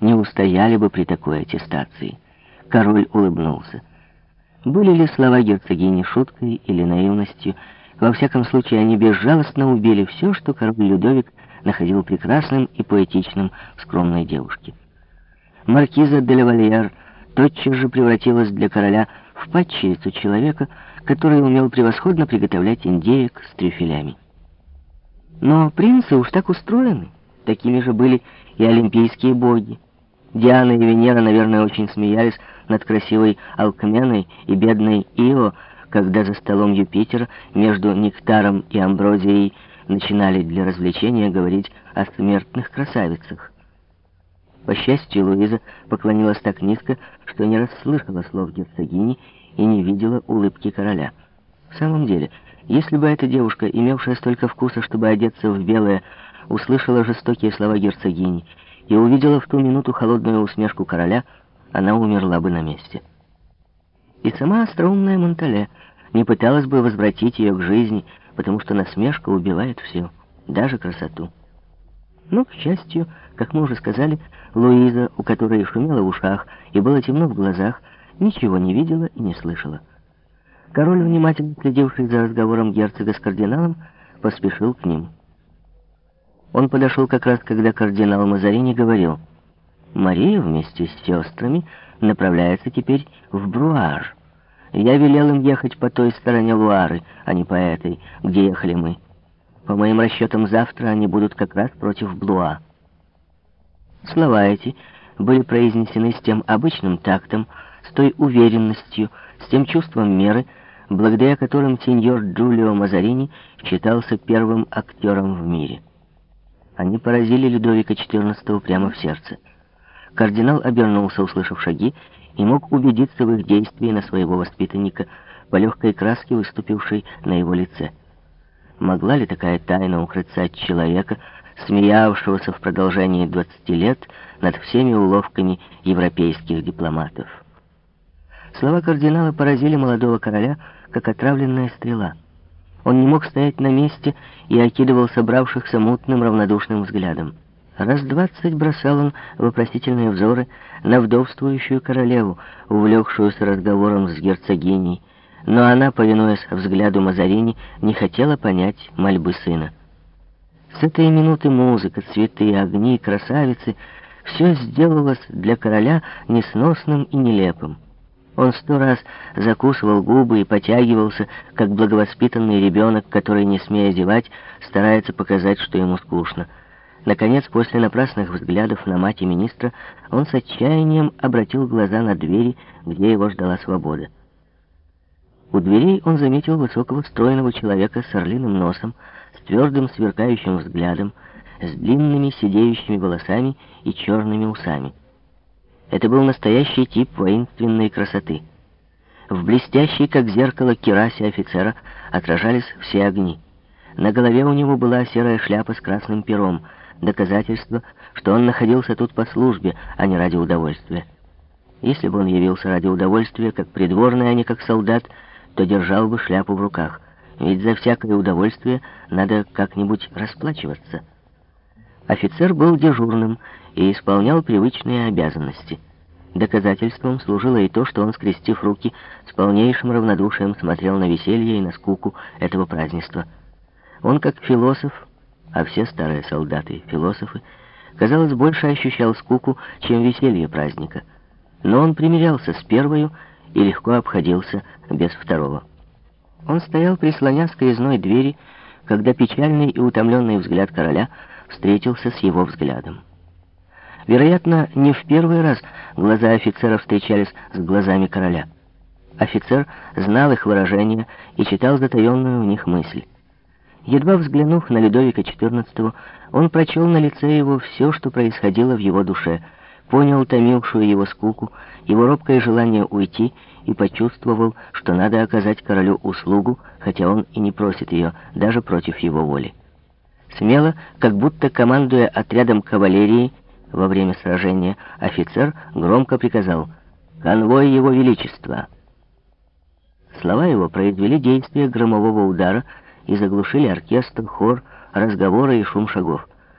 не устояли бы при такой аттестации. Король улыбнулся. Были ли слова герцогини шуткой или наивностью, во всяком случае, они безжалостно убили все, что король Людовик находил прекрасным и поэтичным в скромной девушке. Маркиза де Лавальяр тотчас же превратилась для короля в падчерицу человека, который умел превосходно приготовлять индеек с трюфелями. Но принцы уж так устроены, такими же были и олимпийские боги. Диана и Венера, наверное, очень смеялись над красивой Алкменой и бедной Ио, когда за столом Юпитера между нектаром и амброзией начинали для развлечения говорить о смертных красавицах. По счастью, Луиза поклонилась так низко, что не расслышала слов герцогини и не видела улыбки короля. В самом деле, если бы эта девушка, имевшая столько вкуса, чтобы одеться в белое, услышала жестокие слова герцогини и увидела в ту минуту холодную усмешку короля, она умерла бы на месте. И сама остроумная Монтале не пыталась бы возвратить ее к жизни, потому что насмешка убивает все, даже красоту. Но, к счастью, как мы уже сказали, Луиза, у которой шумело в ушах и было темно в глазах, ничего не видела и не слышала. Король, внимательно следивший за разговором герцога с кардиналом, поспешил к ним. Он подошел как раз, когда кардинал Мазарини говорил, «Мария вместе с сестрами направляется теперь в Бруар. Я велел им ехать по той стороне Луары, а не по этой, где ехали мы. По моим расчетам, завтра они будут как раз против Блуа». Слова эти были произнесены с тем обычным тактом, с той уверенностью, с тем чувством меры, благодаря которым сеньор Джулио Мазарини считался первым актером в мире. Они поразили Людовика XIV прямо в сердце. Кардинал обернулся, услышав шаги, и мог убедиться в их действии на своего воспитанника по легкой краске, выступившей на его лице. Могла ли такая тайна укрыться от человека, смеявшегося в продолжении 20 лет над всеми уловками европейских дипломатов? Слова кардинала поразили молодого короля, как отравленная стрела. Он не мог стоять на месте и окидывал собравшихся мутным равнодушным взглядом. Раз двадцать бросал он вопросительные взоры на вдовствующую королеву, увлекшуюся разговором с герцогиней, но она, повинуясь взгляду Мазарини, не хотела понять мольбы сына. С этой минуты музыка, цветы, огни, красавицы — все сделалось для короля несносным и нелепым. Он сто раз закусывал губы и потягивался, как благовоспитанный ребенок, который, не смея зевать, старается показать, что ему скучно. Наконец, после напрасных взглядов на мать и министра, он с отчаянием обратил глаза на двери, где его ждала свобода. У дверей он заметил высокого стройного человека с орлиным носом, с твердым сверкающим взглядом, с длинными сидеющими волосами и черными усами. Это был настоящий тип воинственной красоты. В блестящей, как зеркало, керасе офицера отражались все огни. На голове у него была серая шляпа с красным пером, доказательство, что он находился тут по службе, а не ради удовольствия. Если бы он явился ради удовольствия, как придворный, а не как солдат, то держал бы шляпу в руках, ведь за всякое удовольствие надо как-нибудь расплачиваться. Офицер был дежурным и исполнял привычные обязанности. Доказательством служило и то, что он, скрестив руки, с полнейшим равнодушием смотрел на веселье и на скуку этого празднества. Он, как философ, а все старые солдаты — философы, казалось, больше ощущал скуку, чем веселье праздника. Но он примирялся с первою и легко обходился без второго. Он стоял, прислонясь к резной двери, когда печальный и утомленный взгляд короля встретился с его взглядом. Вероятно, не в первый раз глаза офицера встречались с глазами короля. Офицер знал их выражение и читал затаенную в них мысль. Едва взглянув на Людовика XIV, он прочел на лице его все, что происходило в его душе, понял томившую его скуку, его робкое желание уйти и почувствовал, что надо оказать королю услугу, хотя он и не просит ее, даже против его воли. Смело, как будто командуя отрядом кавалерии, во время сражения офицер громко приказал «Конвой его величества!». Слова его произвели действие громового удара и заглушили оркестр, хор, разговоры и шум шагов.